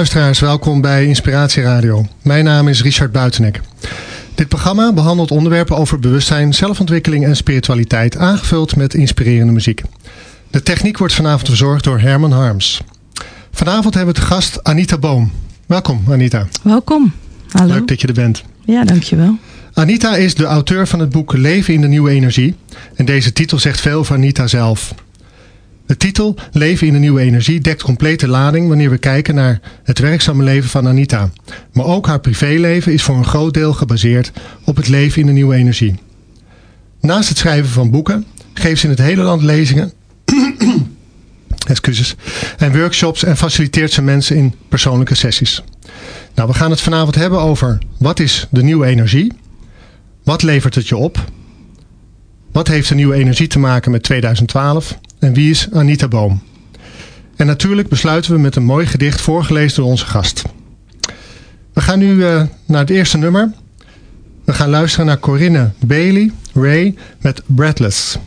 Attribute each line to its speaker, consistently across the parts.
Speaker 1: luisteraars, welkom bij Inspiratie Radio. Mijn naam is Richard Buitenek. Dit programma behandelt onderwerpen over bewustzijn, zelfontwikkeling en spiritualiteit, aangevuld met inspirerende muziek. De techniek wordt vanavond verzorgd door Herman Harms. Vanavond hebben we te gast Anita Boom. Welkom Anita,
Speaker 2: Welkom. Hallo.
Speaker 1: leuk dat je er bent.
Speaker 2: Ja, dankjewel.
Speaker 1: Anita is de auteur van het boek Leven in de Nieuwe Energie. En deze titel zegt veel van Anita zelf. Titel Leven in de Nieuwe Energie dekt complete lading wanneer we kijken naar het werkzame leven van Anita. Maar ook haar privéleven is voor een groot deel gebaseerd op het leven in de nieuwe energie. Naast het schrijven van boeken geeft ze in het hele land lezingen excuses, en workshops en faciliteert ze mensen in persoonlijke sessies. Nou, we gaan het vanavond hebben over wat is de nieuwe energie? Wat levert het je op? Wat heeft de nieuwe energie te maken met 2012? En wie is Anita Boom? En natuurlijk besluiten we met een mooi gedicht voorgelezen door onze gast. We gaan nu eh, naar het eerste nummer. We gaan luisteren naar Corinne Bailey Ray met Breathless.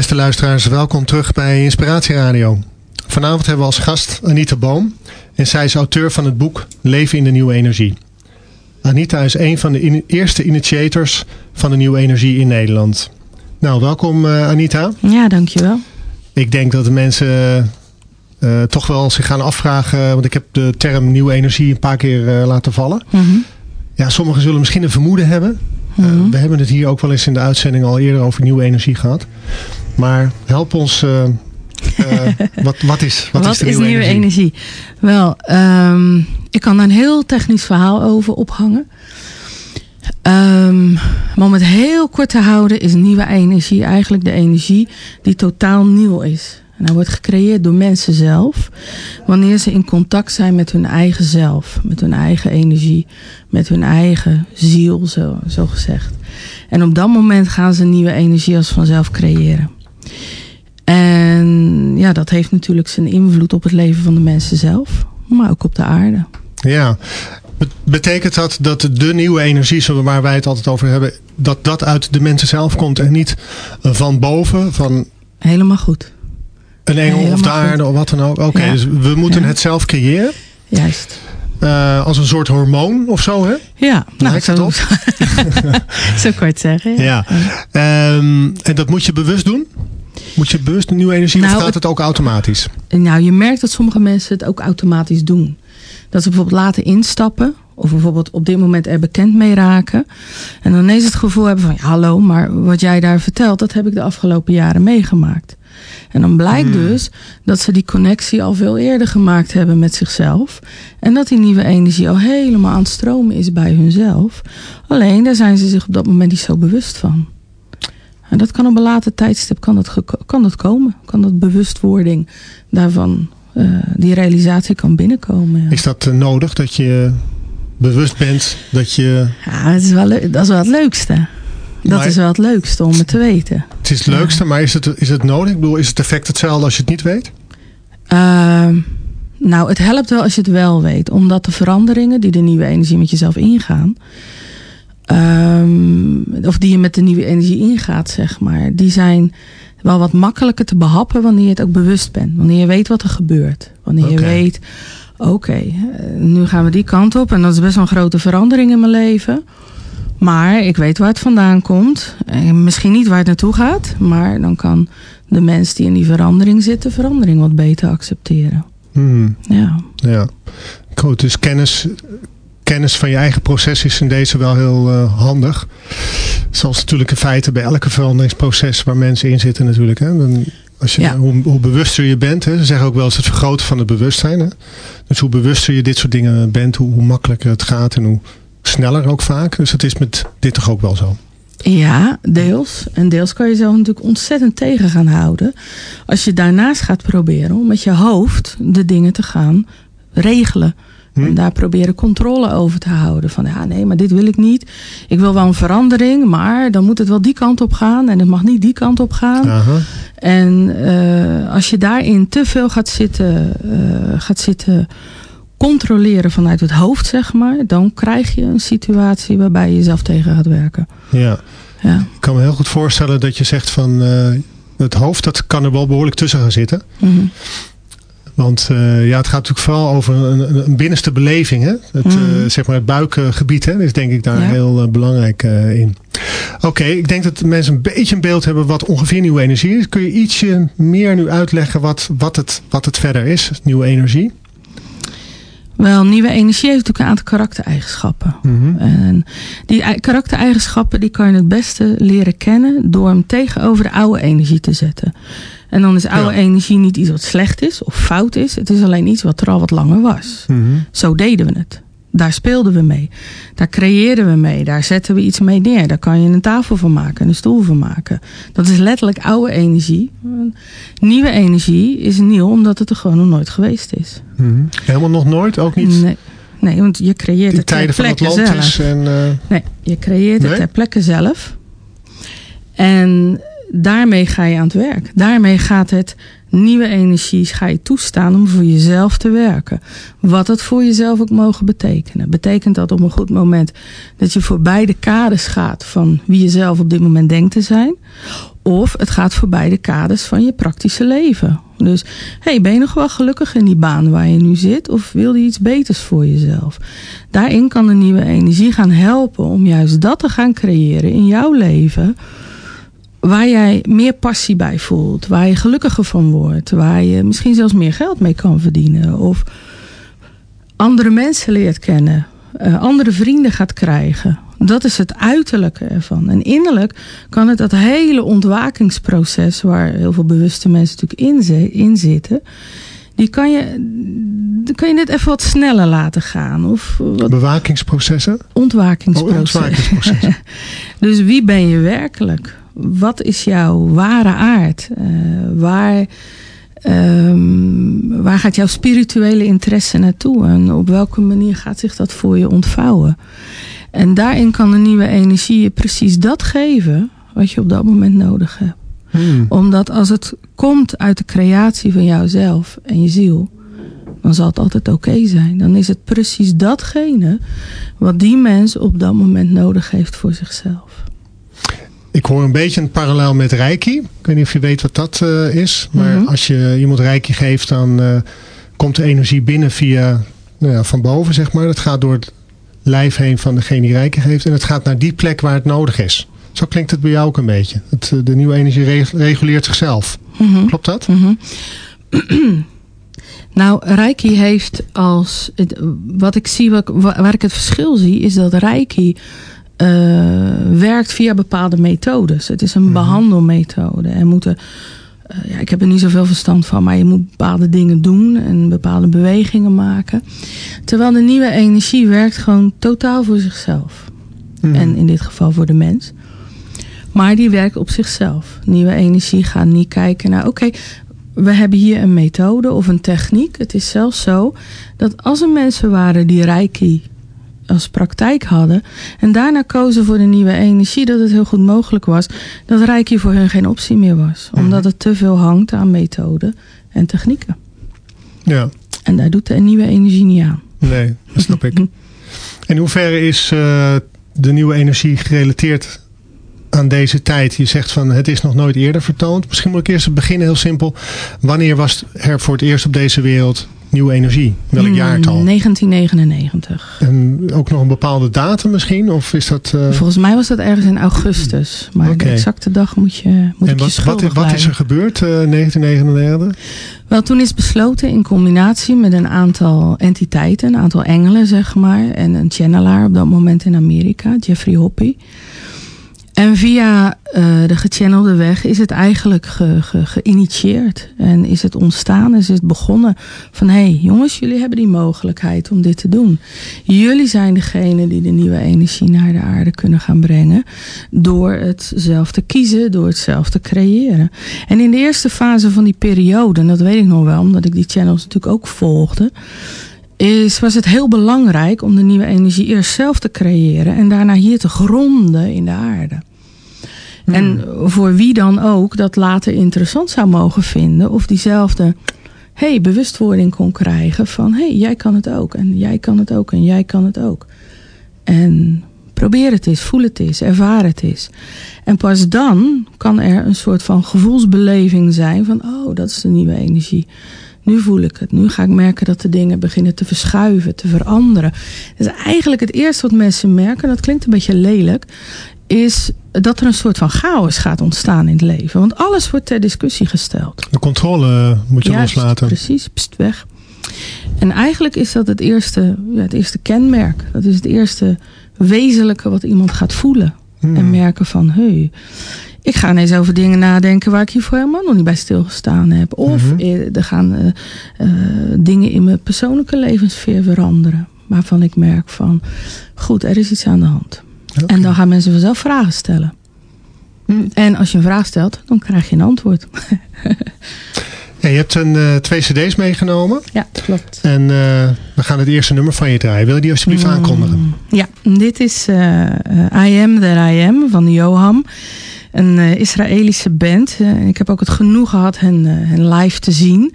Speaker 1: Beste luisteraars, welkom terug bij Inspiratie Radio. Vanavond hebben we als gast Anita Boom. En zij is auteur van het boek Leven in de Nieuwe Energie. Anita is een van de in- eerste initiators van de nieuwe energie in Nederland. Nou, welkom eh, Anita.
Speaker 2: Ja, dankjewel.
Speaker 1: Ik denk dat de mensen eh, toch wel zich gaan afvragen, want ik heb de term nieuwe energie een paar keer eh, laten vallen.
Speaker 2: Mhm.
Speaker 1: Ja, sommigen zullen misschien een vermoeden hebben.
Speaker 2: Mhm.
Speaker 1: we hebben het hier ook wel eens in de uitzending al eerder over nieuwe energie gehad. Maar help ons, eh, eh, wat, wat is, wat
Speaker 2: Wat,
Speaker 1: is de nieuwe,
Speaker 2: nieuwe energie?
Speaker 1: energie?
Speaker 2: Wel, ehm, ik kan daar een heel technisch verhaal over ophangen. Ehm, maar om het heel kort te houden is nieuwe energie eigenlijk de energie die totaal nieuw is. En hij wordt gecreëerd door mensen zelf. Wanneer ze in contact zijn met hun eigen zelf. Met hun eigen energie. Met hun eigen ziel, zo, zo gezegd. En op dat moment gaan ze nieuwe energie als vanzelf creëren. En ja, dat heeft natuurlijk zijn invloed op het leven van de mensen zelf. Maar ook op de aarde.
Speaker 1: Ja, Be- betekent dat dat de nieuwe energie, waar wij het altijd over hebben, dat dat uit de mensen zelf komt en niet van boven, van
Speaker 2: Helemaal goed.
Speaker 1: een engel of de aarde of wat dan ook? Oké,
Speaker 2: Ja.
Speaker 1: dus we moeten
Speaker 2: Ja.
Speaker 1: het zelf creëren.
Speaker 2: Juist.
Speaker 1: eh, als een soort hormoon of zo, hè?
Speaker 2: Ja, nou,
Speaker 1: Lijkt
Speaker 2: zo, zo kort zeggen. Ja.
Speaker 1: Ja. Ehm, en dat moet je bewust doen? Moet je bewust een nieuwe energie
Speaker 2: Nou,
Speaker 1: of gaat
Speaker 2: het-
Speaker 1: het ook automatisch?
Speaker 2: Nou, je merkt dat sommige mensen het ook automatisch doen. Dat ze bijvoorbeeld laten instappen. Of bijvoorbeeld op dit moment er bekend mee raken. En dan ineens het gevoel hebben van... Ja, hallo, maar wat jij daar vertelt... dat heb ik de afgelopen jaren meegemaakt. En dan blijkt
Speaker 1: Hmm.
Speaker 2: dus dat ze die connectie al veel eerder gemaakt hebben met zichzelf. En dat die nieuwe energie al helemaal aan het stromen is bij hunzelf. Alleen daar zijn ze zich op dat moment niet zo bewust van. En dat kan op een later tijdstip kan dat, kan dat komen. Kan dat bewustwording daarvan, eh, die realisatie kan binnenkomen. Ja.
Speaker 1: Is dat eh, nodig dat je bewust bent dat je...
Speaker 2: Ja, het is wel dat is wel het leukste. Dat
Speaker 1: Maar-
Speaker 2: is wel het leukste om het te weten.
Speaker 1: Het is het leukste, maar is het, is het nodig? Ik bedoel, is het effect hetzelfde als je het niet weet?
Speaker 2: Ehm, nou, het helpt wel als je het wel weet. Omdat de veranderingen die de nieuwe energie met jezelf ingaan... ehm, of die je met de nieuwe energie ingaat, zeg maar... die zijn wel wat makkelijker te behappen wanneer je het ook bewust bent. Wanneer je weet wat er gebeurt. Wanneer je weet, oké, eh, nu gaan we die kant op... en dat is best wel een grote verandering in mijn leven... Maar ik weet waar het vandaan komt. En misschien niet waar het naartoe gaat. Maar dan kan de mens die in die verandering zit... de verandering wat beter accepteren.
Speaker 1: Hmm,
Speaker 2: Ja.
Speaker 1: ja. Goed, dus kennis, kennis van je eigen proces is in deze wel heel eh, handig. Zoals natuurlijk in feite bij elke veranderingsproces waar mensen in zitten natuurlijk. Hè. Dan, als je,
Speaker 2: Ja.
Speaker 1: hoe, hoe bewuster je bent, hè. ze zeggen ook wel eens het vergroten van het bewustzijn. Hè. Dus hoe bewuster je dit soort dingen bent, hoe, hoe makkelijker het gaat en hoe sneller ook vaak. Dus dat is met dit toch ook wel zo.
Speaker 2: Ja, deels. En deels kan je jezelf natuurlijk ontzettend tegen gaan houden. Als je daarnaast gaat proberen om met je hoofd de dingen te gaan regelen.
Speaker 1: Hm?
Speaker 2: En daar proberen controle over te houden. Van ja, nee, maar dit wil ik niet. Ik wil wel een verandering, maar dan moet het wel die kant op gaan. En het mag niet die kant op gaan. En eh, als je daarin te veel gaat zitten, eh, gaat zitten controleren vanuit het hoofd, zeg maar. Dan krijg je een situatie waarbij je jezelf tegen gaat werken.
Speaker 1: Ja.
Speaker 2: Ja.
Speaker 1: Ik kan me heel goed voorstellen dat je zegt van eh, het hoofd, dat kan er wel behoorlijk tussen gaan zitten.
Speaker 2: Mhm.
Speaker 1: Want eh, ja, het gaat natuurlijk vooral over een, binnenste beleving. Hè? Het, eh, zeg maar het buikgebied hè? is denk ik daar
Speaker 2: Ja.
Speaker 1: heel eh, belangrijk in. Oké, ik denk dat mensen een beetje een beeld hebben wat ongeveer nieuwe energie is. Kun je ietsje meer nu uitleggen wat, wat, het, wat het verder is, nieuwe energie?
Speaker 2: Wel, nieuwe energie heeft natuurlijk een aantal karaktereigenschappen.
Speaker 1: Mhm.
Speaker 2: En die ei- karaktereigenschappen die kan je het beste leren kennen door hem tegenover de oude energie te zetten. En dan is oude
Speaker 1: Ja.
Speaker 2: energie niet iets wat slecht is of fout is. Het is alleen iets wat er al wat langer was.
Speaker 1: Mhm.
Speaker 2: Zo deden we het. Daar speelden we mee. Daar creëerden we mee. Daar zetten we iets mee neer. Daar kan je een tafel van maken, een stoel van maken. Dat is letterlijk oude energie. Nieuwe energie is nieuw omdat het er gewoon nog nooit geweest is.
Speaker 1: Mhm. Helemaal nog nooit, ook niet
Speaker 2: Nee, nee want je creëert
Speaker 1: in
Speaker 2: het ter
Speaker 1: tijden van
Speaker 2: plekke zelf.
Speaker 1: En, eh,
Speaker 2: Nee, je creëert het ter plekke zelf. En daarmee ga je aan het werk. Daarmee gaat het nieuwe energie, ga je toestaan om voor jezelf te werken. Wat het voor jezelf ook mogen betekenen. Betekent dat op een goed moment dat je voorbij de kaders gaat van wie je zelf op dit moment denkt te zijn. Of het gaat voorbij de kaders van je praktische leven. Dus hey, ben je nog wel gelukkig in die baan waar je nu zit? Of wil je iets beters voor jezelf? Daarin kan de nieuwe energie gaan helpen om juist dat te gaan creëren in jouw leven waar jij meer passie bij voelt, waar je gelukkiger van wordt, waar je misschien zelfs meer geld mee kan verdienen of andere mensen leert kennen, uh, andere vrienden gaat krijgen. Dat is het uiterlijke ervan. En innerlijk kan het dat hele ontwakingsproces, waar heel veel bewuste mensen natuurlijk in, in zitten, die kan je, kan je net even wat sneller laten gaan. Of wat
Speaker 1: Bewakingsprocessen?
Speaker 2: Ontwakingsprocessen. Oh, ontwakingsprocessen. dus wie ben je werkelijk? Wat is jouw ware aard? Uh, waar, um, waar gaat jouw spirituele interesse naartoe? En op welke manier gaat zich dat voor je ontvouwen? En daarin kan de nieuwe energie je precies dat geven wat je op dat moment nodig hebt. Hmm. Omdat als het komt uit de creatie van jouzelf en je ziel, dan zal het altijd oké zijn. Dan is het precies datgene wat die mens op dat moment nodig heeft voor zichzelf.
Speaker 1: Ik hoor een beetje een parallel met Reiki. Ik weet niet of je weet wat dat uh, is. Maar mm -hmm. als je iemand Reiki geeft, dan uh, komt de energie binnen via nou ja, van boven, zeg maar. Dat gaat door het lijf heen van degene die Reiki geeft. En het gaat naar die plek waar het nodig is. Zo klinkt het bij jou ook een beetje. Het, de nieuwe energie reguleert zichzelf. Mm -hmm. Klopt dat?
Speaker 2: Mm -hmm. Nou, Reiki heeft als... Wat ik zie, wat, waar ik het verschil zie, is dat Reiki werkt via bepaalde methodes. Het is een mm behandelmethode. En moeten, uh, ja, ik heb er niet zoveel verstand van, maar je moet bepaalde dingen doen en bepaalde bewegingen maken. Terwijl de nieuwe energie werkt gewoon totaal voor zichzelf. Mm En in dit geval voor de mens. Maar die werkt op zichzelf. Nieuwe energie gaat niet kijken naar, oké, okay, we hebben hier een methode of een techniek. Het is zelfs zo dat als er mensen waren die reiki als praktijk hadden. En daarna kozen voor de nieuwe energie. Dat het heel goed mogelijk was dat Reiki voor hen geen optie meer was. Mhm. Omdat het te veel hangt aan methoden en technieken.
Speaker 1: Ja.
Speaker 2: En daar doet de nieuwe energie niet aan.
Speaker 1: Nee, dat snap ik. In hoeverre is uh, de nieuwe energie gerelateerd aan deze tijd? Je zegt van het is nog nooit eerder vertoond. Misschien moet ik eerst beginnen heel simpel. Wanneer was er voor het eerst op deze wereld nieuwe energie? Welk hmm, jaartal?
Speaker 2: 1999.
Speaker 1: En ook nog een bepaalde datum misschien? Of is dat, uh...
Speaker 2: Volgens mij was dat ergens in augustus. Maar okay. de exacte dag moet je moet
Speaker 1: en wat,
Speaker 2: je
Speaker 1: wat, wat, is er gebeurd uh, 1999?
Speaker 2: Wel, toen is besloten in combinatie met een aantal entiteiten, een aantal engelen zeg maar, en een channelaar op dat moment in Amerika, Jeffrey Hoppy. En via uh, de gechannelde weg is het eigenlijk ge, ge, geïnitieerd. En is het ontstaan, is het begonnen van... hé hey, jongens, jullie hebben die mogelijkheid om dit te doen. Jullie zijn degene die de nieuwe energie naar de aarde kunnen gaan brengen... door het zelf te kiezen, door het zelf te creëren. En in de eerste fase van die periode, en dat weet ik nog wel... omdat ik die channels natuurlijk ook volgde is, was het heel belangrijk om de nieuwe energie eerst zelf te creëren en daarna hier te gronden in de aarde. Hmm. En voor wie dan ook dat later interessant zou mogen vinden of diezelfde hey, bewustwording kon krijgen van hey, jij kan het ook en jij kan het ook en jij kan het ook. En probeer het eens, voel het eens, ervaar het eens. En pas dan kan er een soort van gevoelsbeleving zijn van oh, dat is de nieuwe energie. Nu voel ik het. Nu ga ik merken dat de dingen beginnen te verschuiven, te veranderen. Dus eigenlijk het eerste wat mensen merken, dat klinkt een beetje lelijk, is dat er een soort van chaos gaat ontstaan in het leven. Want alles wordt ter discussie gesteld.
Speaker 1: De controle moet je Juist, loslaten.
Speaker 2: Precies, pst weg. En eigenlijk is dat het eerste, ja, het eerste kenmerk. Dat is het eerste wezenlijke wat iemand gaat voelen. Hmm. En merken van, hey, ik ga ineens over dingen nadenken waar ik hiervoor helemaal nog niet bij stilgestaan heb. Of mm -hmm. er gaan uh, uh, dingen in mijn persoonlijke levenssfeer veranderen. Waarvan ik merk van, goed, er is iets aan de hand. Okay. En dan gaan mensen vanzelf vragen stellen. Mm. En als je een vraag stelt, dan krijg je een antwoord.
Speaker 1: ja, je hebt een, uh, twee cd's meegenomen.
Speaker 2: Ja, klopt.
Speaker 1: En we gaan het eerste nummer van je draaien. Wil je die alsjeblieft mm. aankondigen?
Speaker 2: Ja, dit is I Am That I Am van Johan. Een eh, Israëlische band. Eh, ik heb ook het genoeg gehad hen, eh, live te zien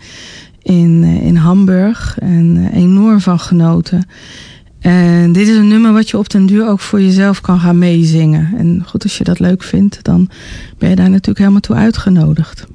Speaker 2: in, in Hamburg. En enorm van genoten. En dit is een nummer wat je op den duur ook voor jezelf kan gaan meezingen. En goed, als je dat leuk vindt, dan ben je daar natuurlijk helemaal toe uitgenodigd.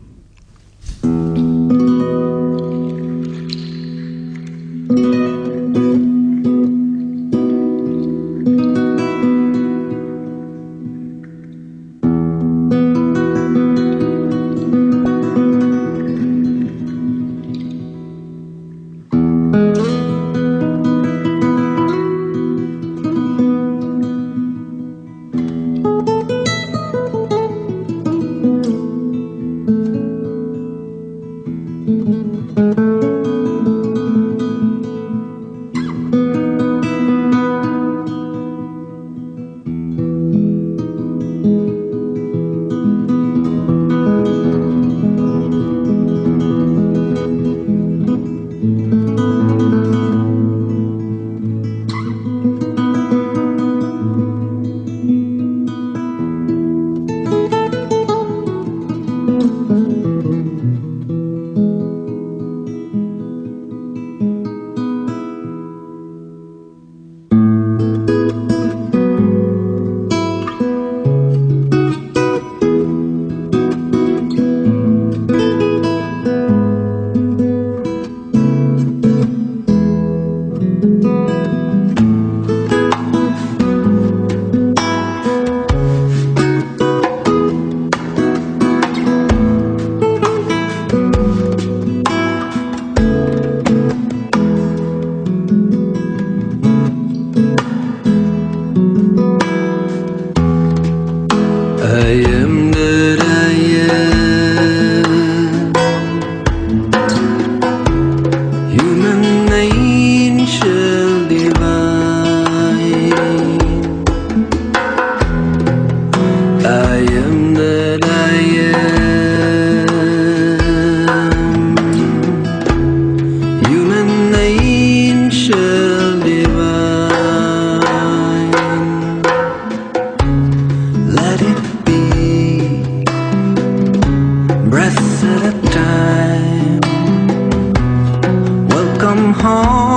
Speaker 3: I time. Welcome home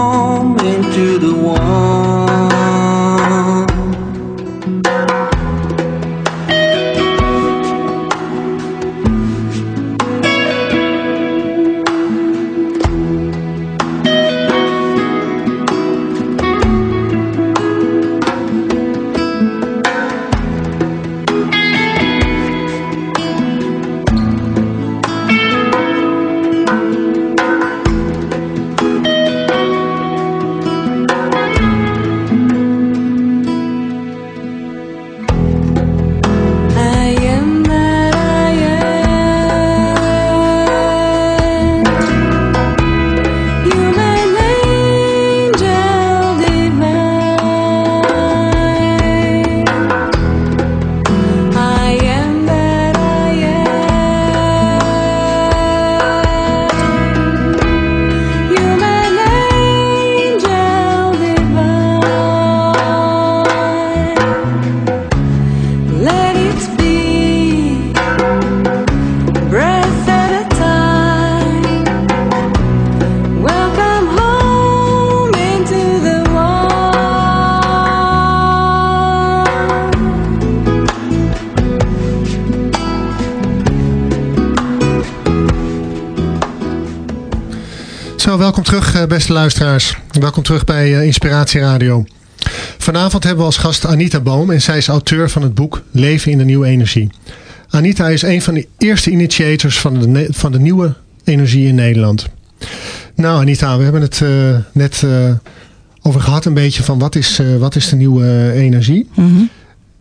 Speaker 1: beste luisteraars. Welkom terug bij eh, Inspiratie Radio. Vanavond hebben we als gast Anita Boom en zij is auteur van het boek Leven in de Nieuwe Energie. Anita is een van de eerste initiators van de, van de nieuwe energie in Nederland. Nou Anita, we hebben het eh, net eh, over gehad een beetje van wat is, wat is de nieuwe energie.
Speaker 2: Mhm.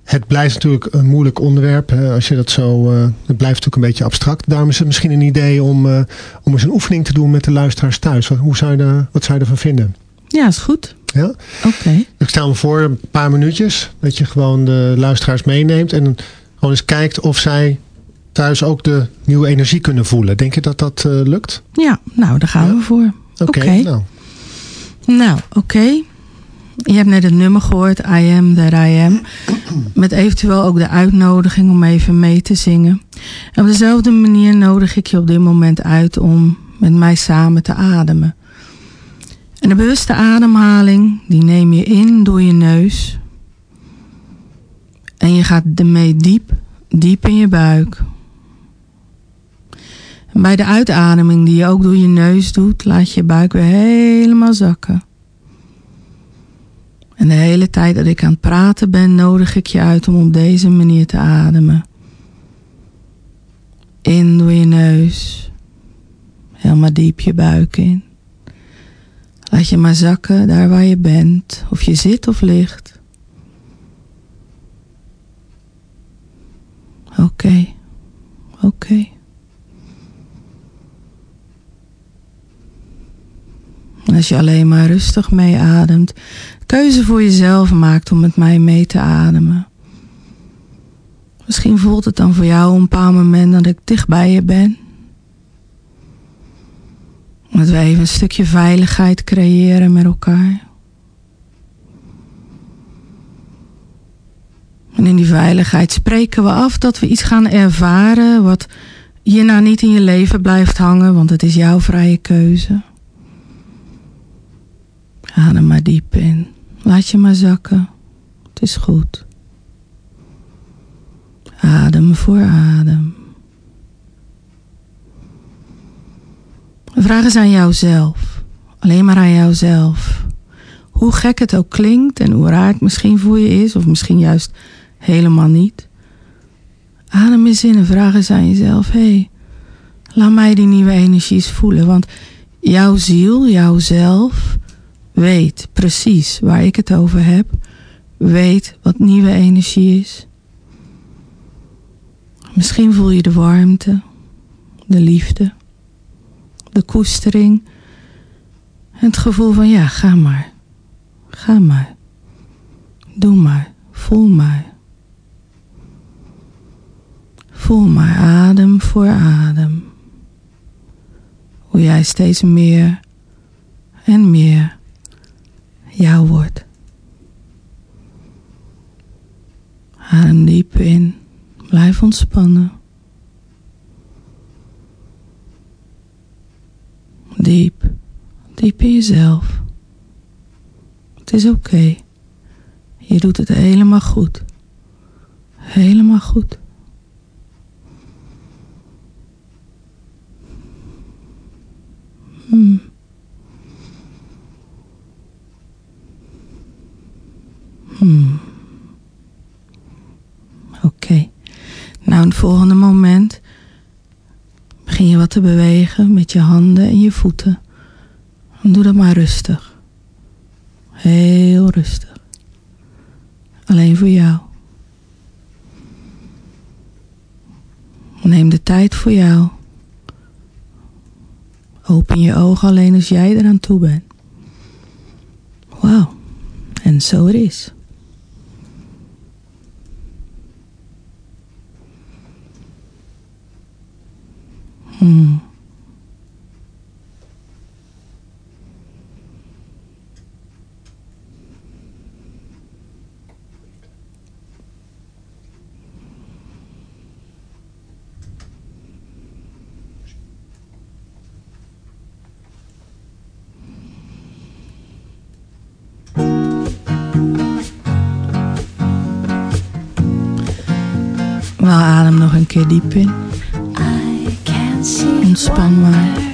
Speaker 1: Het blijft natuurlijk een moeilijk onderwerp. hè, Als je dat zo, eh, het blijft natuurlijk een beetje abstract. Daarom is het misschien een idee om, eh, om eens een oefening te doen met de luisteraars thuis. Wat, hoe zou je daar, wat zou je ervan vinden?
Speaker 2: Ja, is goed.
Speaker 1: Ja?
Speaker 2: Oké.
Speaker 1: Ik stel me voor een paar minuutjes. Dat je gewoon de luisteraars meeneemt. En gewoon eens kijkt of zij thuis ook de nieuwe energie kunnen voelen. Denk je dat dat eh, lukt?
Speaker 2: Ja, nou, daar gaan
Speaker 1: Ja?
Speaker 2: we voor.
Speaker 1: Oké,
Speaker 2: Oké.
Speaker 1: nou.
Speaker 2: Nou, oké. Je hebt net het nummer gehoord, I Am That I Am. Met eventueel ook de uitnodiging om even mee te zingen. En op dezelfde manier nodig ik je op dit moment uit om met mij samen te ademen. En de bewuste ademhaling, die neem je in door je neus. En je gaat ermee diep, diep in je buik. En bij de uitademing die je ook door je neus doet, laat je je buik weer helemaal zakken. En de hele tijd dat ik aan het praten ben, nodig ik je uit om op deze manier te ademen. In door je neus. Helemaal diep je buik in. Laat je maar zakken daar waar je bent, of je zit of ligt. Oké, oké. Als je alleen maar rustig mee ademt, keuze voor jezelf maakt om met mij mee te ademen. Misschien voelt het dan voor jou een paar moment dat ik dicht bij je ben. Dat we even een stukje veiligheid creëren met elkaar. En in die veiligheid spreken we af dat we iets gaan ervaren wat hierna niet in je leven blijft hangen, want het is jouw vrije keuze. Adem maar diep in. Laat je maar zakken. Het is goed. Adem voor adem. De vraag is aan jouzelf. Alleen maar aan jouzelf. Hoe gek het ook klinkt en hoe raar het misschien voor je is, of misschien juist helemaal niet. Adem eens in en vraag eens aan jezelf: hé, hey, laat mij die nieuwe energies voelen. Want jouw ziel, jouw zelf, weet precies waar ik het over heb, weet wat nieuwe energie is. Misschien voel je de warmte, de liefde, de koestering, het gevoel van ja, ga maar, ga maar, doe maar, voel maar. Voel maar adem voor adem. Hoe jij steeds meer en meer jou wordt. Adem diep in. Blijf ontspannen. Diep, diep in jezelf. Het is oké. Je doet het helemaal goed. Helemaal goed. Hmm. Hmm. Oké. Nou, in het volgende moment begin je wat te bewegen met je handen en je voeten. En doe dat maar rustig. Heel rustig. Alleen voor jou. Neem de tijd voor jou. Open je ogen alleen als jij eraan toe bent. Wauw. En zo het is. Hmm. Wel adem nog een keer diep in.
Speaker 4: I can see
Speaker 2: Ontspan maar.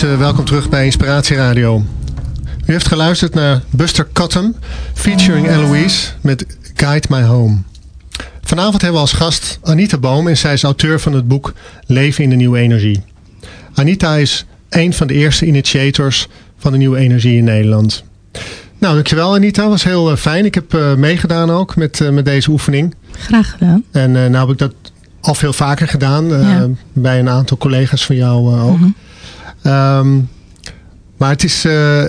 Speaker 1: Mensen, welkom terug bij Inspiratie Radio. U heeft geluisterd naar Buster Cotton featuring Eloise met Guide My Home. Vanavond hebben we als gast Anita Boom en zij is auteur van het boek Leven in de Nieuwe Energie. Anita is een van de eerste initiators van de Nieuwe Energie in Nederland. Nou, dankjewel Anita, was heel eh, fijn. Ik heb eh, meegedaan ook met, eh, met deze oefening.
Speaker 2: Graag gedaan.
Speaker 1: En eh, nou heb ik dat al veel vaker gedaan.
Speaker 2: Ja.
Speaker 1: Bij een aantal collega's van jou ook.
Speaker 2: Mhm.
Speaker 1: Ehm, maar het is... eh,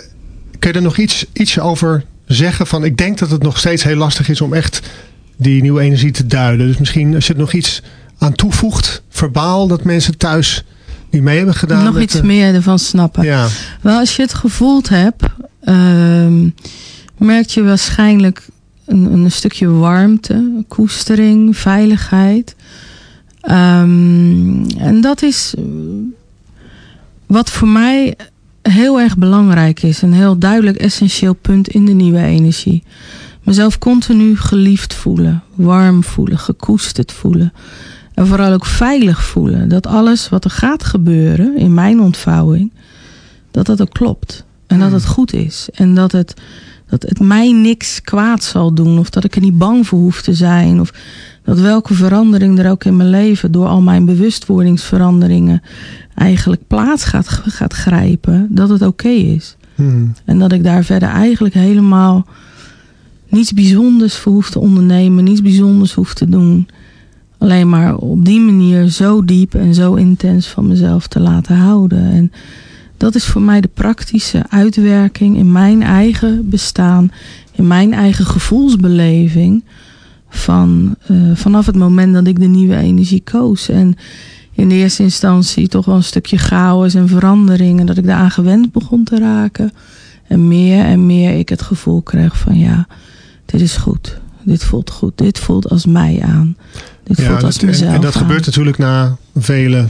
Speaker 1: kun je er nog iets, iets over zeggen? Van, ik denk dat het nog steeds heel lastig is om echt die nieuwe energie te duiden. Dus misschien als je er nog iets aan toevoegt, verbaal, dat mensen thuis niet mee hebben gedaan.
Speaker 2: Nog iets meer ervan snappen.
Speaker 1: Ja,
Speaker 2: Wel, als je het gevoeld hebt, ehm, merk je waarschijnlijk een, een stukje warmte, koestering, veiligheid. Ehm, en dat is wat voor mij heel erg belangrijk is. Een heel duidelijk essentieel punt in de nieuwe energie. Mezelf continu geliefd voelen, warm voelen, gekoesterd voelen. En vooral ook veilig voelen. Dat alles wat er gaat gebeuren in mijn ontvouwing, dat dat ook klopt. En dat het goed is. En dat het, dat het mij niks kwaad zal doen. Of dat ik er niet bang voor hoef te zijn. Of dat welke verandering er ook in mijn leven door al mijn bewustwordingsveranderingen eigenlijk plaats gaat, gaat grijpen. Dat het oké is.
Speaker 1: Hmm.
Speaker 2: En dat ik daar verder eigenlijk helemaal niets bijzonders voor hoef te ondernemen. Niets bijzonders hoef te doen. Alleen maar op die manier zo diep en zo intens van mezelf te laten houden. En dat is voor mij de praktische uitwerking in mijn eigen bestaan. In mijn eigen gevoelsbeleving. Van, eh, vanaf het moment dat ik de nieuwe energie koos. En in de eerste instantie toch wel een stukje chaos en verandering. En dat ik daaraan gewend begon te raken. En meer en meer ik het gevoel kreeg van ja, dit is goed. Dit voelt goed. Dit voelt als mij aan. Dit voelt als
Speaker 1: dat- en,
Speaker 2: mezelf
Speaker 1: en dat
Speaker 2: aan.
Speaker 1: gebeurt natuurlijk na vele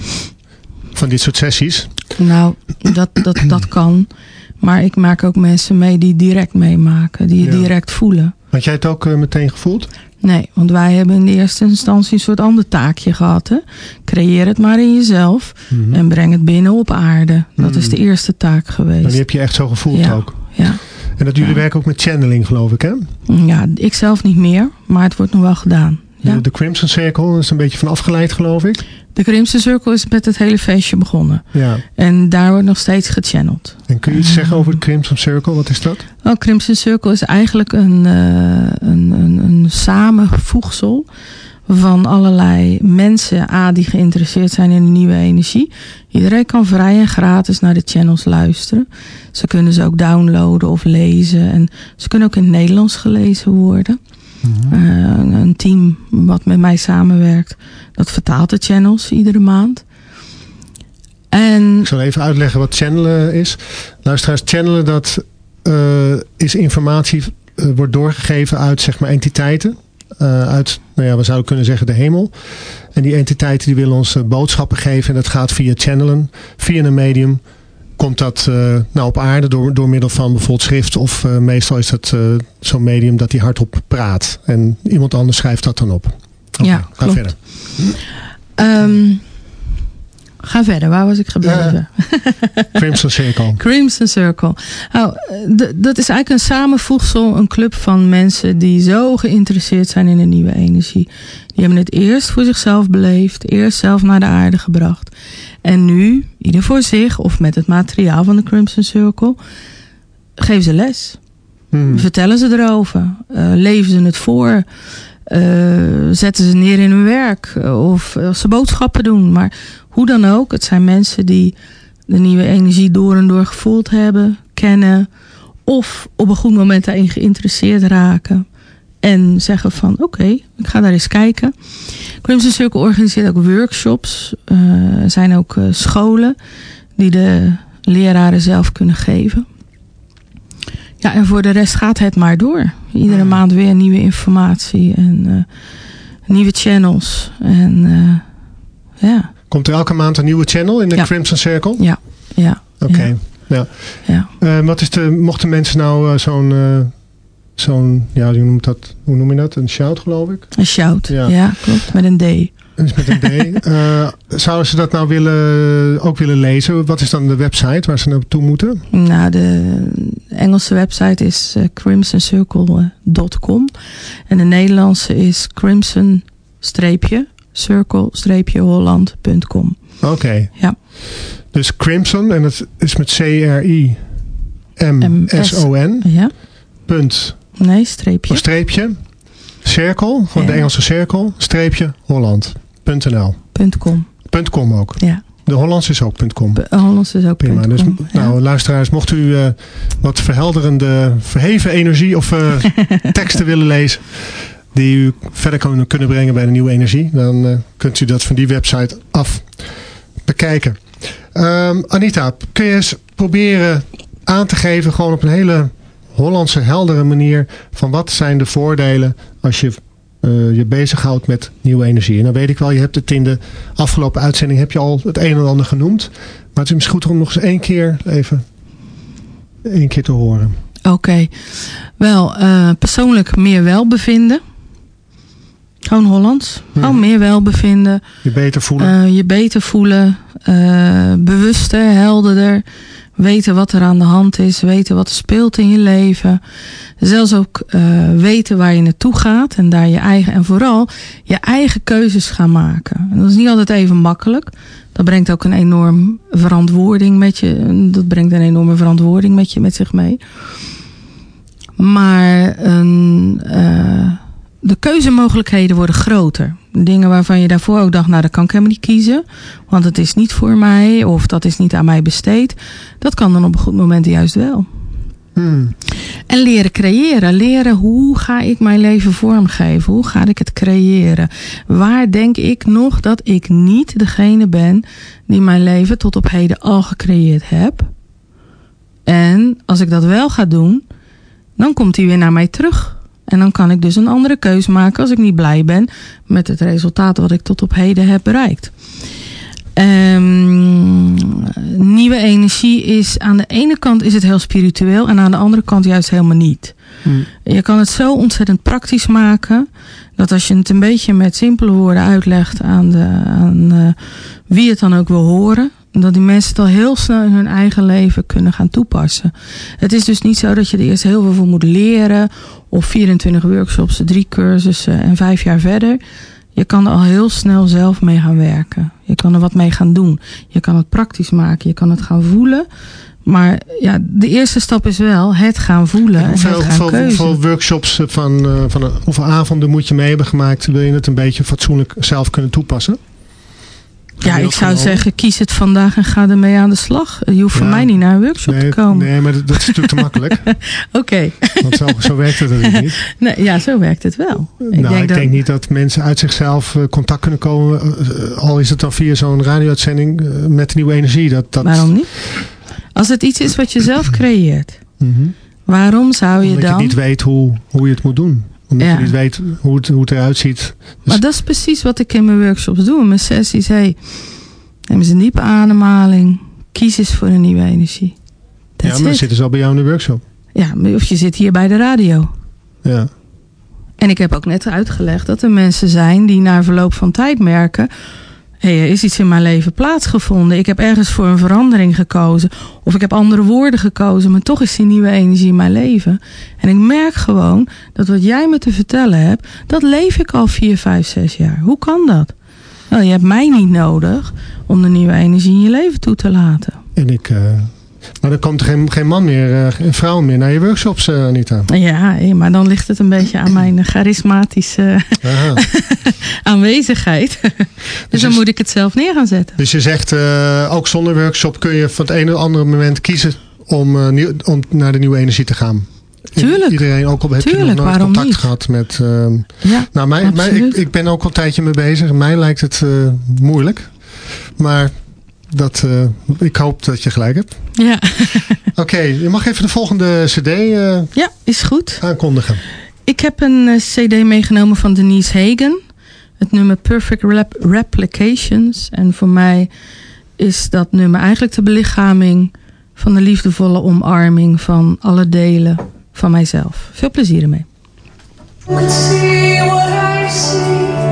Speaker 1: van dit soort sessies.
Speaker 2: Nou, dat, dat, dat kan. Maar ik maak ook mensen mee die direct meemaken. Die
Speaker 1: Ja.
Speaker 2: direct voelen.
Speaker 1: Had jij het ook eh, meteen gevoeld?
Speaker 2: Nee, want wij hebben in de eerste instantie een soort ander taakje gehad. Hè? Creëer het maar in jezelf.
Speaker 1: Mhm.
Speaker 2: En breng het binnen op aarde. Dat is
Speaker 1: Mhm.
Speaker 2: de eerste taak
Speaker 1: Maar
Speaker 2: geweest.
Speaker 1: die heb je echt zo gevoeld
Speaker 2: Ja.
Speaker 1: ook.
Speaker 2: Ja.
Speaker 1: En dat jullie
Speaker 2: Ja.
Speaker 1: werken ook met channeling geloof ik hè?
Speaker 2: ja, ik zelf niet meer. Maar het wordt nog wel gedaan. Ja.
Speaker 1: De, Crimson Circle, is een beetje van afgeleid geloof ik.
Speaker 2: De Crimson Circle is met het hele feestje begonnen.
Speaker 1: Ja.
Speaker 2: En daar wordt nog steeds gechanneld.
Speaker 1: En kun je iets zeggen over de Crimson Circle? Wat is dat?
Speaker 2: Oh, Crimson Circle is eigenlijk een, eh, een, een, een samenvoegsel van allerlei mensen A, die geïnteresseerd zijn in de nieuwe energie. Iedereen kan vrij en gratis naar de channels luisteren. Ze kunnen ze ook downloaden of lezen. En ze kunnen ook in het Nederlands gelezen worden. Uh, een team wat met mij samenwerkt, dat vertaalt de channels iedere maand. En
Speaker 1: Ik zal even uitleggen wat channelen is. Luisteraars, channelen dat eh, is informatie, eh, wordt doorgegeven uit zeg maar entiteiten. eh, uit, nou ja, we zouden kunnen zeggen de hemel. En die entiteiten die willen ons eh, boodschappen geven. En dat gaat via channelen, via een medium. Komt dat eh, nou op aarde door, door middel van bijvoorbeeld schrift. Of eh, meestal is dat eh, zo'n medium dat die hardop praat. En iemand anders schrijft dat dan op.
Speaker 2: Ja,
Speaker 1: ga
Speaker 2: klopt.
Speaker 1: verder.
Speaker 2: ehm, ga verder, waar was ik gebleven?
Speaker 1: Crimson Circle.
Speaker 2: Crimson Circle. Nou, dat is eigenlijk een samenvoegsel, een club van mensen die zo geïnteresseerd zijn in de nieuwe energie. Die hebben het eerst voor zichzelf beleefd, eerst zelf naar de aarde gebracht. En nu, ieder voor zich of met het materiaal van de Crimson Circle, geven ze les.
Speaker 1: Hmm.
Speaker 2: Vertellen ze erover? Eh, leven ze het voor? Eh, zetten ze neer in hun werk? Eh, Of als ze boodschappen doen? Maar hoe dan ook, het zijn mensen die de nieuwe energie door en door gevoeld hebben, kennen. Of op een goed moment daarin geïnteresseerd raken. En zeggen van oké, ik ga daar eens kijken. Crimson Circle organiseert ook workshops. Eh, er zijn ook eh, scholen die de leraren zelf kunnen geven. Ja, en voor de rest gaat het maar door. Iedere maand weer nieuwe informatie en eh, nieuwe channels. En ja,
Speaker 1: Komt er elke maand een nieuwe channel in de
Speaker 2: Ja.
Speaker 1: Crimson Circle?
Speaker 2: ja, ja.
Speaker 1: Oké.
Speaker 2: Ja, ja.
Speaker 1: Wat is de, mochten mensen nou zo'n, zo'n, ja, hoe noemt dat, hoe noem je dat? Een shout geloof ik?
Speaker 2: Een shout.
Speaker 1: Ja.
Speaker 2: Ja. klopt. Met een D.
Speaker 1: Is met een D. Eh, zouden ze dat nou willen, ook willen lezen? Wat is dan de website waar ze naartoe moeten?
Speaker 2: Nou, de Engelse website is eh, crimsoncircle.com. En de Nederlandse is crimson-circle-holland.com.
Speaker 1: Oké.
Speaker 2: Ja.
Speaker 1: Dus Crimson, en dat is met C-R-I-M-S-O-N.
Speaker 2: Ja?
Speaker 1: Punt,
Speaker 2: Nee, streepje.
Speaker 1: streepje, cirkel, van de. Engelse cirkel, streepje, Holland.nl.
Speaker 2: .com.
Speaker 1: .com ook.
Speaker 2: Ja.
Speaker 1: De Hollandse is ook .com.
Speaker 2: Be- Hollands is ook
Speaker 1: Prima.
Speaker 2: .com.
Speaker 1: Dus,
Speaker 2: ja.
Speaker 1: nou, luisteraars, mocht u eh, wat verhelderende, verheven energie of eh, teksten willen lezen, die u verder kunnen, kunnen brengen bij de nieuwe energie, dan eh, kunt u dat van die website af bekijken. Ehm, Anita, kun je eens proberen aan te geven, gewoon op een hele Hollandse, heldere manier, van wat zijn de voordelen als je eh, je bezighoudt met nieuwe energie. En dan weet ik wel, je hebt het in de afgelopen uitzending heb je al het een en ander genoemd. Maar het is misschien goed om nog eens één keer even één keer te horen.
Speaker 2: Oké. Wel, eh, persoonlijk meer welbevinden. Gewoon Hollands. Gewoon meer welbevinden.
Speaker 1: Je beter voelen.
Speaker 2: Eh, je beter voelen. bewuster, helderder. Weten wat er aan de hand is. Weten wat er speelt in je leven. Zelfs ook eh, weten waar je naartoe gaat. En daar je eigen. En vooral je eigen keuzes gaan maken. En dat is niet altijd even makkelijk. Dat brengt ook een enorm verantwoording met je. Dat brengt een enorme verantwoording met je met zich mee. Maar een, eh, de keuzemogelijkheden worden groter. Dingen waarvan je daarvoor ook dacht, nou dat kan ik helemaal niet kiezen. Want het is niet voor mij of dat is niet aan mij besteed. Dat kan dan op een goed moment juist wel.
Speaker 1: Hmm.
Speaker 2: En leren creëren. Leren hoe ga ik mijn leven vormgeven? Hoe ga ik het creëren? Waar denk ik nog dat ik niet degene ben die mijn leven tot op heden al gecreëerd heb? En als ik dat wel ga doen, dan komt hij weer naar mij terug. En dan kan ik dus een andere keuze maken als ik niet blij ben met het resultaat wat ik tot op heden heb bereikt. Ehm, nieuwe energie is aan de ene kant is het heel spiritueel en aan de andere kant juist helemaal niet.
Speaker 1: Hmm.
Speaker 2: Je kan het zo ontzettend praktisch maken dat als je het een beetje met simpele woorden uitlegt aan, de, aan eh, wie het dan ook wil horen, dat die mensen het al heel snel in hun eigen leven kunnen gaan toepassen. Het is dus niet zo dat je er eerst heel veel voor moet leren of 24 workshops, drie cursussen en vijf jaar verder. Je kan er al heel snel zelf mee gaan werken. Je kan er wat mee gaan doen. Je kan het praktisch maken. Je kan het gaan voelen. Maar ja, de eerste stap is wel het gaan voelen en
Speaker 1: Hoeveel,
Speaker 2: gaan
Speaker 1: hoeveel, workshops van, eh, van hoeveel avonden moet je mee hebben gemaakt? Wil je het een beetje fatsoenlijk zelf kunnen toepassen?
Speaker 2: Ja, ik zou zeggen, kies het vandaag en ga ermee aan de slag. Je hoeft voor
Speaker 1: Ja.
Speaker 2: mij niet naar een workshop
Speaker 1: Nee,
Speaker 2: te komen.
Speaker 1: nee, maar dat, dat is natuurlijk te makkelijk.
Speaker 2: Oké,
Speaker 1: Want zo, zo werkt het natuurlijk niet.
Speaker 2: nee, ja, zo werkt het wel.
Speaker 1: Ik, nou, ik
Speaker 2: dat-
Speaker 1: denk niet dat mensen uit zichzelf eh, contact kunnen komen. eh, al is het dan via zo'n radio-uitzending eh, met nieuwe energie. Dat, dat,
Speaker 2: Waarom niet? Als het iets is wat je zelf creëert,
Speaker 1: Mhm.
Speaker 2: waarom zou je
Speaker 1: Omdat je
Speaker 2: dan...
Speaker 1: niet weet hoe, hoe je het moet doen. Omdat
Speaker 2: Ja.
Speaker 1: je niet weet hoe het, hoe het eruit ziet.
Speaker 2: Maar dat is precies wat ik in mijn workshops doe, in mijn sessies. Hey, neem eens een diepe ademhaling. Kies eens voor een nieuwe energie.
Speaker 1: ja, maar dan
Speaker 2: it.
Speaker 1: zitten ze al bij jou in de workshop.
Speaker 2: Ja, of je zit hier bij de radio.
Speaker 1: Ja.
Speaker 2: En ik heb ook net uitgelegd dat er mensen zijn die na verloop van tijd merken... Hé, er is iets in mijn leven plaatsgevonden. Ik heb ergens voor een verandering gekozen. Of ik heb andere woorden gekozen. Maar toch is die nieuwe energie in mijn leven. En ik merk gewoon dat wat jij me te vertellen hebt... dat leef ik al 4, 5, 6 jaar. Hoe kan dat? Nou, je hebt mij niet nodig om de nieuwe energie in je leven toe te laten.
Speaker 1: En ik... eh, maar dan komt er geen, geen man meer, eh, geen vrouw meer naar je workshops, eh, Anita.
Speaker 2: Ja, maar dan ligt het een beetje aan mijn charismatische
Speaker 1: Aha.
Speaker 2: aanwezigheid. dus dan
Speaker 1: is-
Speaker 2: moet ik het zelf neer gaan zetten.
Speaker 1: Dus je zegt, eh, ook zonder workshop kun je van het ene of andere moment kiezen om, eh, nieuw- om naar de nieuwe energie te gaan.
Speaker 2: Tuurlijk.
Speaker 1: Iedereen, ook al heb je
Speaker 2: Tuurlijk,
Speaker 1: nog nooit contact
Speaker 2: niet?
Speaker 1: gehad met... ehm,
Speaker 2: Ja,
Speaker 1: nou, mij, mij, ik, ik ben ook al een tijdje mee bezig. Mij lijkt het eh, moeilijk. Maar dat, eh, ik hoop dat je gelijk hebt.
Speaker 2: ja.
Speaker 1: Oké, je mag even de volgende cd eh,
Speaker 2: ja, is goed.
Speaker 1: aankondigen.
Speaker 2: Ik heb een eh, cd meegenomen van Denise Hagen. Het nummer Perfect Rep- Replications. En voor mij is dat nummer eigenlijk de belichaming van de liefdevolle omarming van alle delen van mijzelf. Veel plezier ermee.
Speaker 5: see what I see.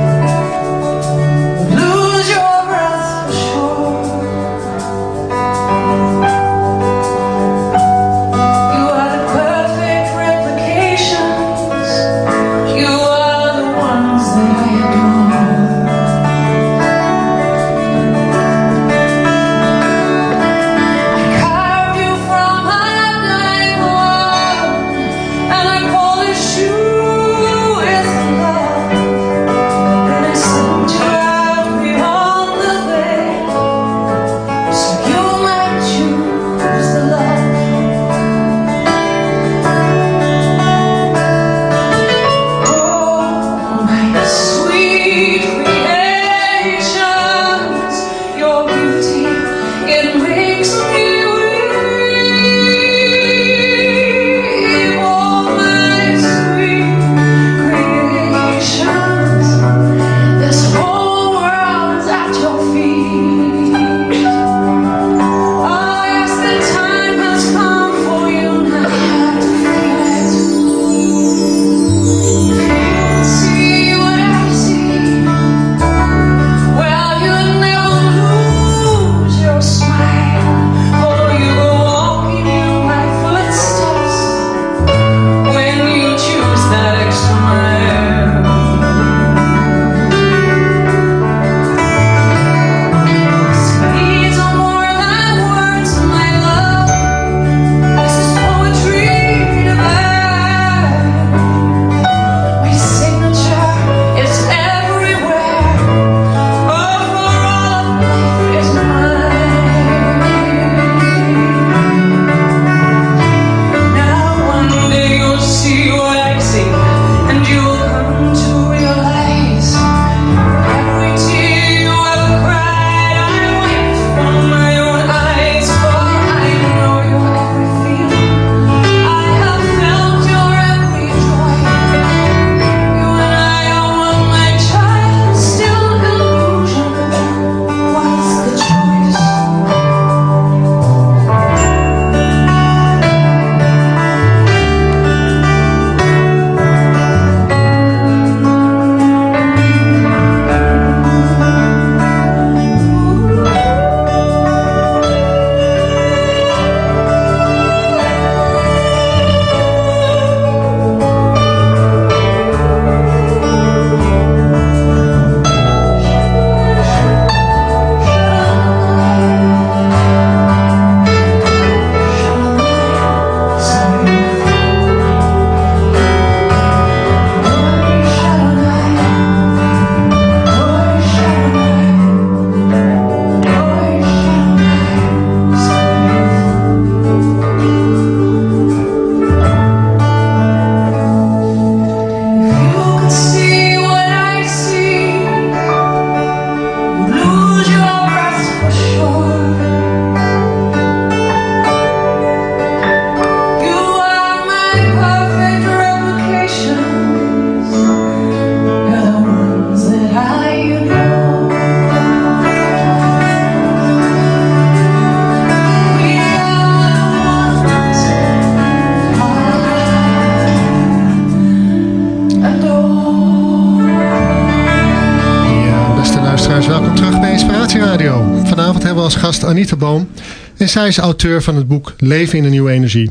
Speaker 1: Anita Boom. En zij is auteur van het boek Leven in de Nieuwe Energie.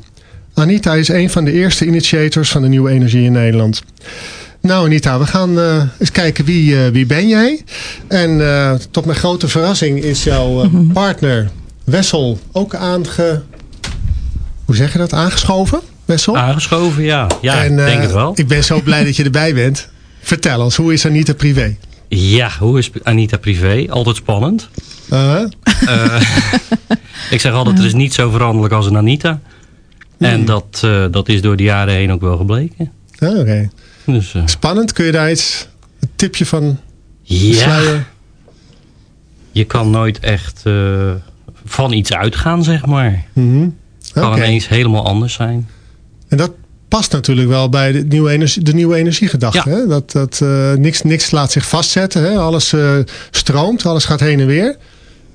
Speaker 1: Anita is een van de eerste initiators van de Nieuwe Energie in Nederland. Nou Anita, we gaan eh, eens kijken wie, eh, wie ben jij. En eh, tot mijn grote verrassing is jouw eh, partner Wessel ook aange... Hoe zeg je dat? Aangeschoven? Wessel?
Speaker 6: Aangeschoven, ja. Ja,
Speaker 1: En,
Speaker 6: denk het wel.
Speaker 1: Ik ben zo blij dat je erbij bent. Vertel ons, hoe is Anita privé?
Speaker 6: Ja, hoe is Anita privé? Altijd spannend.
Speaker 1: Uh,
Speaker 6: Eh, ik zeg altijd, er is niet zo veranderlijk als een Anita. En dat, eh, dat is door de jaren heen ook wel gebleken.
Speaker 1: Oké.
Speaker 6: Dus, eh,
Speaker 1: Spannend, kun je daar iets, een tipje van
Speaker 6: ja, je kan nooit echt eh, van iets uitgaan, zeg maar. Het kan ineens helemaal anders zijn.
Speaker 1: En dat past natuurlijk wel bij de nieuwe, energie, de nieuwe energiegedachte.
Speaker 6: Ja.
Speaker 1: Hè? Dat, dat eh, niks, niks laat zich vastzetten. Hè? Alles eh, stroomt, alles gaat heen en weer.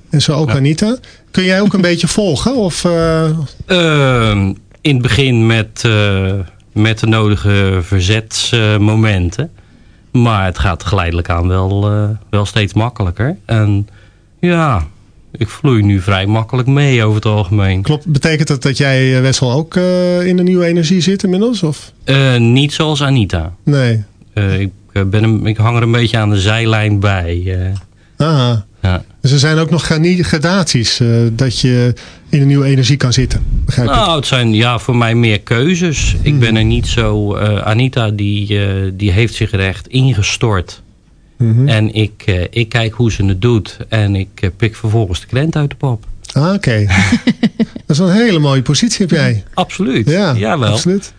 Speaker 1: En zo ook
Speaker 6: Ja.
Speaker 1: Anita. Kun jij ook een beetje volgen? Of, eh,
Speaker 6: Ehm, in het begin met, eh, met de nodige verzetsmomenten. maar het gaat geleidelijk aan wel, eh, wel steeds makkelijker. En ja, ik vloei nu vrij makkelijk mee over het algemeen.
Speaker 1: klopt, betekent dat dat jij Wessel ook in de nieuwe energie zit inmiddels? Of?
Speaker 6: Niet zoals Anita.
Speaker 1: Nee.
Speaker 6: Ik, ben ik hang er een beetje aan de zijlijn bij.
Speaker 1: Aha.
Speaker 6: ja.
Speaker 1: Dus er zijn ook nog gradaties eh, dat je in de nieuwe energie kan zitten. Begrijp ik?
Speaker 6: Nou, het zijn ja, voor mij meer keuzes. Ik ben er niet zo... eh, Anita die, eh, die heeft zich er echt ingestort.
Speaker 1: Mhm.
Speaker 6: En ik, ik kijk hoe ze het doet. En ik pik vervolgens de krent uit de pap.
Speaker 1: Ah, Oké. dat is wel een hele mooie positie heb jij.
Speaker 6: Absoluut.
Speaker 1: Ja,
Speaker 6: Jawel.
Speaker 1: absoluut.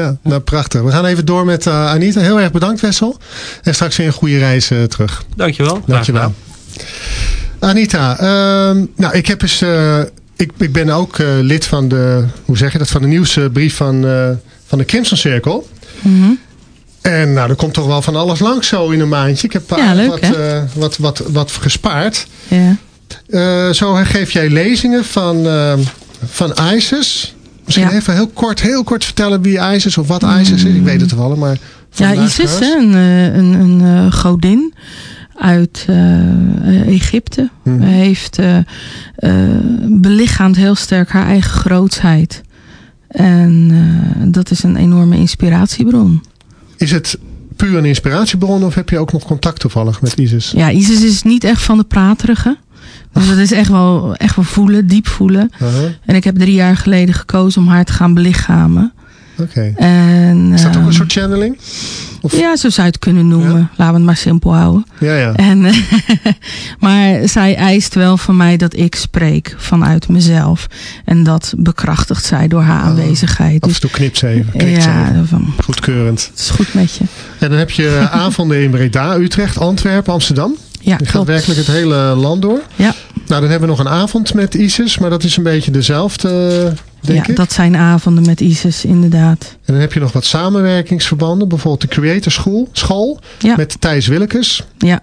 Speaker 1: Ja, nou prachtig. We gaan even door met eh, Anita. Heel erg bedankt Wessel. En straks weer een goede reis eh, terug.
Speaker 6: Dankjewel.
Speaker 1: Dankjewel. Anita, ehm, nou ik heb eens... eh, ik, ik ben ook eh, lid van de, hoe zeg je dat, van de nieuwsbrief van, eh, van de Crimson Circle.
Speaker 2: Mhm.
Speaker 1: En nou, er komt toch wel van alles langs zo in een maandje. Ik heb
Speaker 2: Ja, leuk,
Speaker 1: wat, eh, wat, wat, wat gespaard.
Speaker 2: Ja.
Speaker 1: Eh, zo geef jij lezingen van, van ISIS. Misschien
Speaker 2: Ja.
Speaker 1: even heel kort, heel kort vertellen wie ISIS of wat ISIS is. Ik weet het wel, maar...
Speaker 2: Ja, Isis, hè, een, eh, een, een eh, godin uit eh, Egypte.
Speaker 1: Mhm.
Speaker 2: Heeft eh eh, belichaamd heel sterk haar eigen grootsheid. En dat is een enorme inspiratiebron.
Speaker 1: Is het puur een inspiratiebron of heb je ook nog contact toevallig met ISIS?
Speaker 2: Ja, Isis is niet echt van de praterige. Dus dat is echt wel, echt wel voelen, diep voelen.
Speaker 1: Uh-huh.
Speaker 2: En ik heb drie jaar geleden gekozen om haar te gaan belichamen.
Speaker 1: Oké. Is dat ook
Speaker 2: ehm,
Speaker 1: een soort channeling? Of-
Speaker 2: Ja, zo zou je het kunnen noemen.
Speaker 1: Ja?
Speaker 2: Laten we het maar simpel houden.
Speaker 1: Ja, ja.
Speaker 2: En, eh, maar zij eist wel van mij dat ik spreek vanuit mezelf. En dat bekrachtigt zij door haar
Speaker 1: Oh.
Speaker 2: aanwezigheid.
Speaker 1: Af
Speaker 2: Dus
Speaker 1: en toe knipt ze even.
Speaker 2: ja,
Speaker 1: even.
Speaker 2: van,
Speaker 1: Goedkeurend.
Speaker 2: het is goed met je.
Speaker 1: En dan heb je avonden in Breda, Utrecht, Antwerpen, Amsterdam.
Speaker 2: Ja,
Speaker 1: Je gaat werkelijk het hele land door.
Speaker 2: Ja.
Speaker 1: Nou, dan hebben we nog een avond met ISIS, maar dat is een beetje dezelfde, denk
Speaker 2: ja,
Speaker 1: ik.
Speaker 2: dat zijn avonden met ISIS, inderdaad.
Speaker 1: En dan heb je nog wat samenwerkingsverbanden. Bijvoorbeeld de Creator School, school
Speaker 2: Ja.
Speaker 1: met Thijs Willekes.
Speaker 2: Ja,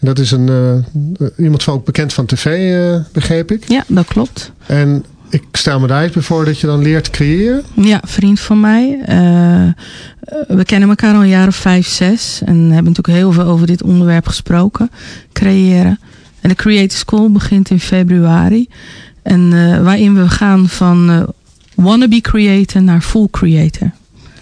Speaker 1: En dat is een, eh, iemand van ook bekend van tv, eh, begreep ik.
Speaker 2: ja dat klopt.
Speaker 1: En ik stel me daar eens bij voor dat je dan leert creëren.
Speaker 2: Ja, vriend van mij. Eh, we kennen elkaar al een jaar of vijf, zes. En hebben natuurlijk heel veel over dit onderwerp gesproken. Creëren. En de Creator School begint in februari. En eh, waarin we gaan van eh, wannabe creator naar full creator.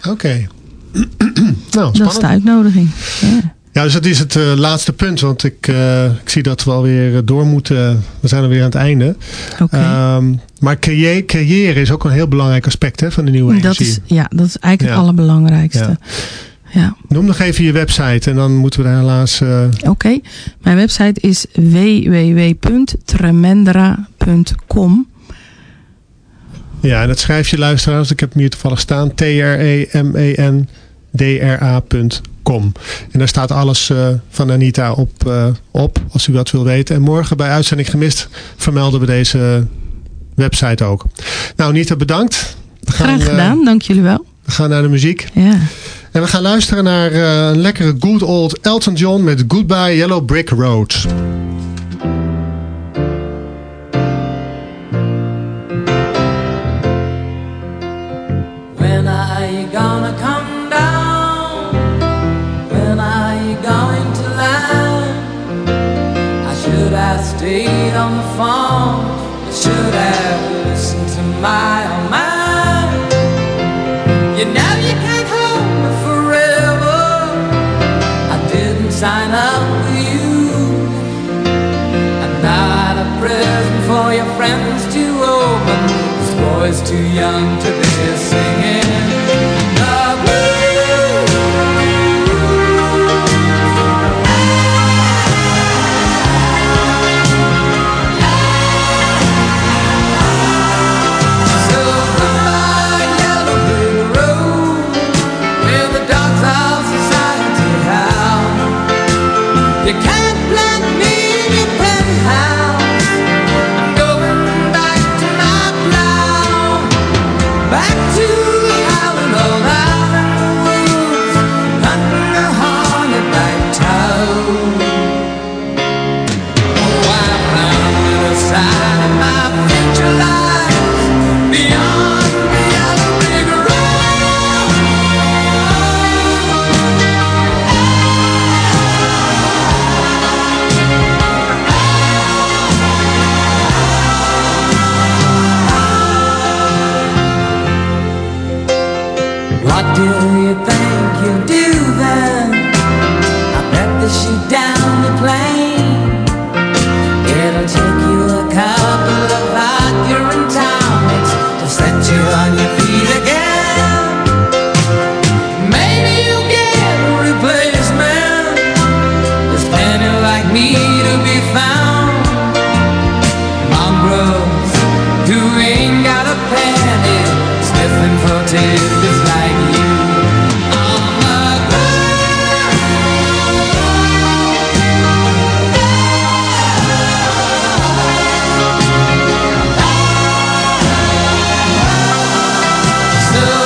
Speaker 1: Oké. nou,
Speaker 2: Dat is de uitnodiging. Ja.
Speaker 1: Ja, dus dat is het eh, laatste punt. Want ik, eh, ik zie dat we alweer eh, door moeten. We zijn alweer aan het einde.
Speaker 2: Oké.
Speaker 1: Ehm, maar creë- creëren is ook een heel belangrijk aspect hè, van de nieuwe
Speaker 2: dat
Speaker 1: energie.
Speaker 2: is, ja, dat is eigenlijk
Speaker 1: Ja.
Speaker 2: het allerbelangrijkste.
Speaker 1: Ja.
Speaker 2: Ja.
Speaker 1: Noem nog even je website en dan moeten we daar helaas...
Speaker 2: Oké, mijn website is www.tremendra.com.
Speaker 1: Ja, en dat schrijf je luisteraars. Ik heb hem hier toevallig staan. E T-R-E-M-E-N-D-R-A.com En daar staat alles eh, van Anita op, eh, op, als u dat wil weten. En morgen bij Uitzending Gemist vermelden we deze website ook. Nou, Anita, bedankt. Gaan,
Speaker 2: Graag
Speaker 1: eh,
Speaker 2: gedaan, dank jullie wel.
Speaker 1: we gaan naar de muziek.
Speaker 2: Ja.
Speaker 1: En we gaan luisteren naar een lekkere good old Elton John met Goodbye Yellow Brick Road.
Speaker 5: Land? I should have on the phone to my, oh mind. You know you can't hold me forever. I didn't sign up for you. I'm not a present for your friends to open. This boy's too young to be singing So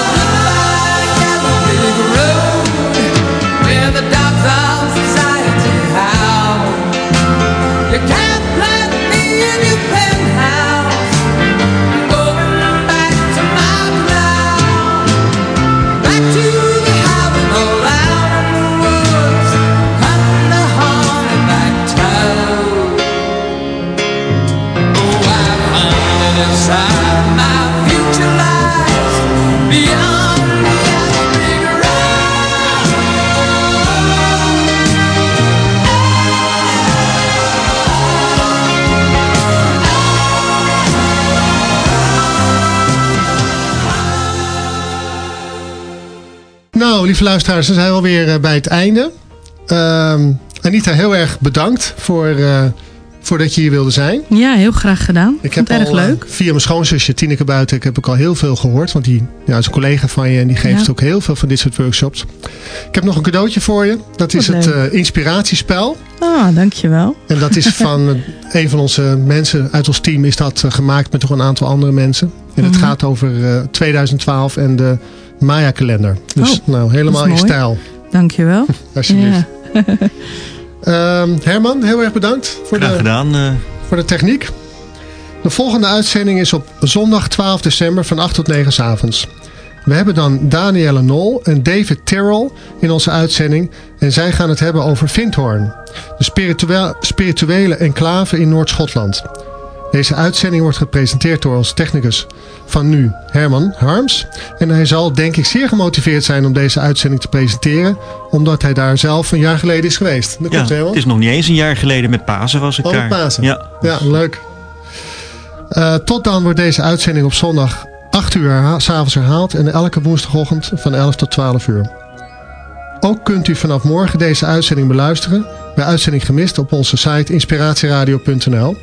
Speaker 1: lieve luisteraars, we zijn alweer eh, bij het einde. Ehm, Anita, heel erg bedankt voor, eh, voor dat je hier wilde zijn.
Speaker 2: Ja, heel graag gedaan.
Speaker 1: Ik
Speaker 2: Vond
Speaker 1: heb
Speaker 2: het erg
Speaker 1: eh,
Speaker 2: leuk.
Speaker 1: via mijn schoonzusje Tineke Buiten heb ik al heel veel gehoord. Want die ja, is een collega van je en die geeft
Speaker 2: Ja.
Speaker 1: ook heel veel van dit soort workshops. Ik heb nog een cadeautje voor je. Dat is
Speaker 2: Wat
Speaker 1: het eh, inspiratiespel.
Speaker 2: Ah, dankjewel.
Speaker 1: En dat is van eh, een van onze mensen uit ons team is dat eh, gemaakt met nog een aantal andere mensen. En het
Speaker 2: Mhm.
Speaker 1: gaat over eh, 2012 en de Maya kalender. Dus
Speaker 2: Oh,
Speaker 1: nou, helemaal in stijl.
Speaker 2: Dankjewel.
Speaker 1: Alsjeblieft.
Speaker 2: Ja.
Speaker 1: Ehm, Herman, heel erg bedankt voor
Speaker 7: Graag
Speaker 1: de,
Speaker 7: gedaan. eh,
Speaker 1: voor de techniek. De volgende uitzending is op zondag 12 december van 8 tot 9 s avonds. We hebben dan Danielle Nol en David Tyrrell in onze uitzending. En zij gaan het hebben over Vindhoorn. De spirituele, spirituele enclave in Noord-Schotland. Deze uitzending wordt gepresenteerd door ons technicus van nu, Herman Harms. En hij zal denk ik zeer gemotiveerd zijn om deze uitzending te presenteren. Omdat hij daar zelf een jaar geleden is geweest. Dat
Speaker 7: ja,
Speaker 1: klopt Herman?
Speaker 7: het is nog niet eens een jaar geleden met Pasen was ik
Speaker 1: Oh,
Speaker 7: daar.
Speaker 1: Pasen.
Speaker 7: Ja,
Speaker 1: Ja, leuk. Eh, tot dan wordt deze uitzending op zondag 8 uur herha- 's avonds herhaald en elke woensdagochtend van 11 tot 12 uur. Ook kunt u vanaf morgen deze uitzending beluisteren bij Uitzending Gemist op onze site inspiratieradio.nl.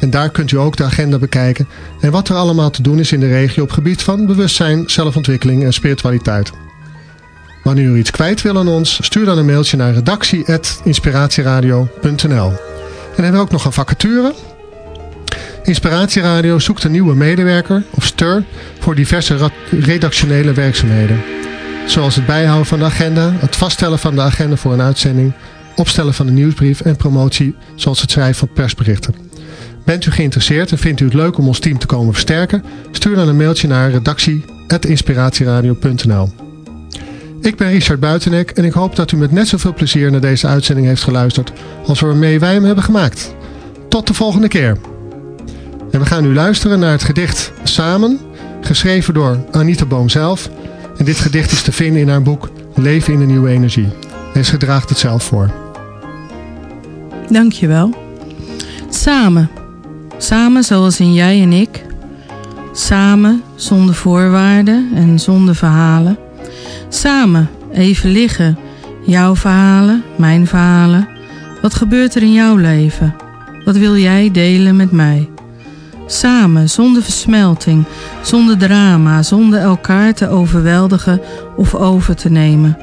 Speaker 1: En daar kunt u ook de agenda bekijken en wat er allemaal te doen is in de regio op gebied van bewustzijn, zelfontwikkeling en spiritualiteit. Wanneer u iets kwijt wil aan ons, stuur dan een mailtje naar redactie.inspiratieradio.nl. En hebben we ook nog een vacature. Inspiratieradio zoekt een nieuwe medewerker of stur voor diverse redactionele werkzaamheden. Zoals het bijhouden van de agenda, het vaststellen van de agenda voor een uitzending, opstellen van de nieuwsbrief en promotie zoals het schrijven van persberichten. Bent u geïnteresseerd en vindt u het leuk om ons team te komen versterken? Stuur dan een mailtje naar redactie.inspiratieradio.nl Ik ben Richard Buitenek en ik hoop dat u met net zoveel plezier naar deze uitzending heeft geluisterd als waarmee wij hem hebben gemaakt. Tot de volgende keer. En we gaan nu luisteren naar het gedicht Samen geschreven door Anita Boom zelf. En dit gedicht is te vinden in haar boek Leven in de Nieuwe Energie. En ze draagt het zelf voor.
Speaker 2: Dankjewel. Samen. Samen zoals in jij en ik. Samen zonder voorwaarden en zonder verhalen. Samen even liggen. Jouw verhalen, mijn verhalen. Wat gebeurt er in jouw leven? Wat wil jij delen met mij? Samen, zonder versmelting, zonder drama, zonder elkaar te overweldigen of over te nemen.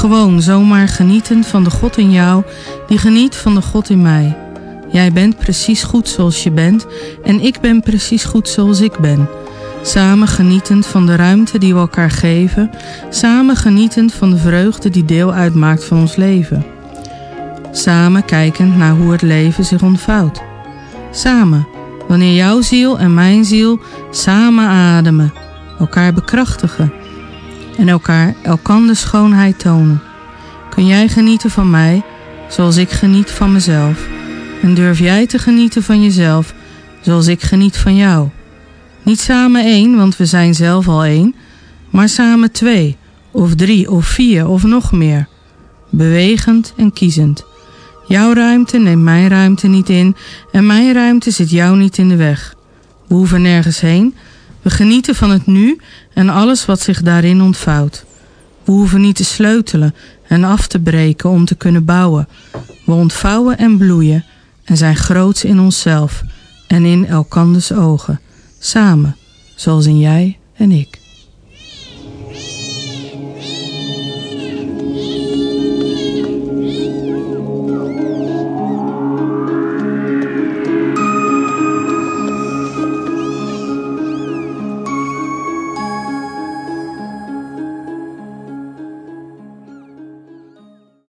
Speaker 2: Gewoon zomaar genieten van de God in jou, die geniet van de God in mij. Jij bent precies goed zoals je bent en ik ben precies goed zoals ik ben. Samen genietend van de ruimte die we elkaar geven, samen genietend van de vreugde die deel uitmaakt van ons leven. Samen kijkend naar hoe het leven zich ontvouwt. Samen, wanneer jouw ziel en mijn ziel samen ademen, elkaar bekrachtigen en elkaar elkander schoonheid tonen. Kun jij genieten van mij zoals ik geniet van mezelf? En durf jij te genieten van jezelf zoals ik geniet van jou? Niet samen één, want we zijn zelf al één, maar samen twee, of drie, of vier, of nog meer. Bewegend en kiezend. Jouw ruimte neemt mijn ruimte niet in en mijn ruimte zit jou niet in de weg. We hoeven nergens heen. We genieten van het nu en alles wat zich daarin ontvouwt. We hoeven niet te sleutelen en af te breken om te kunnen bouwen. We ontvouwen en bloeien en zijn groots in onszelf en in elkanders ogen. Samen, zoals in jij en ik.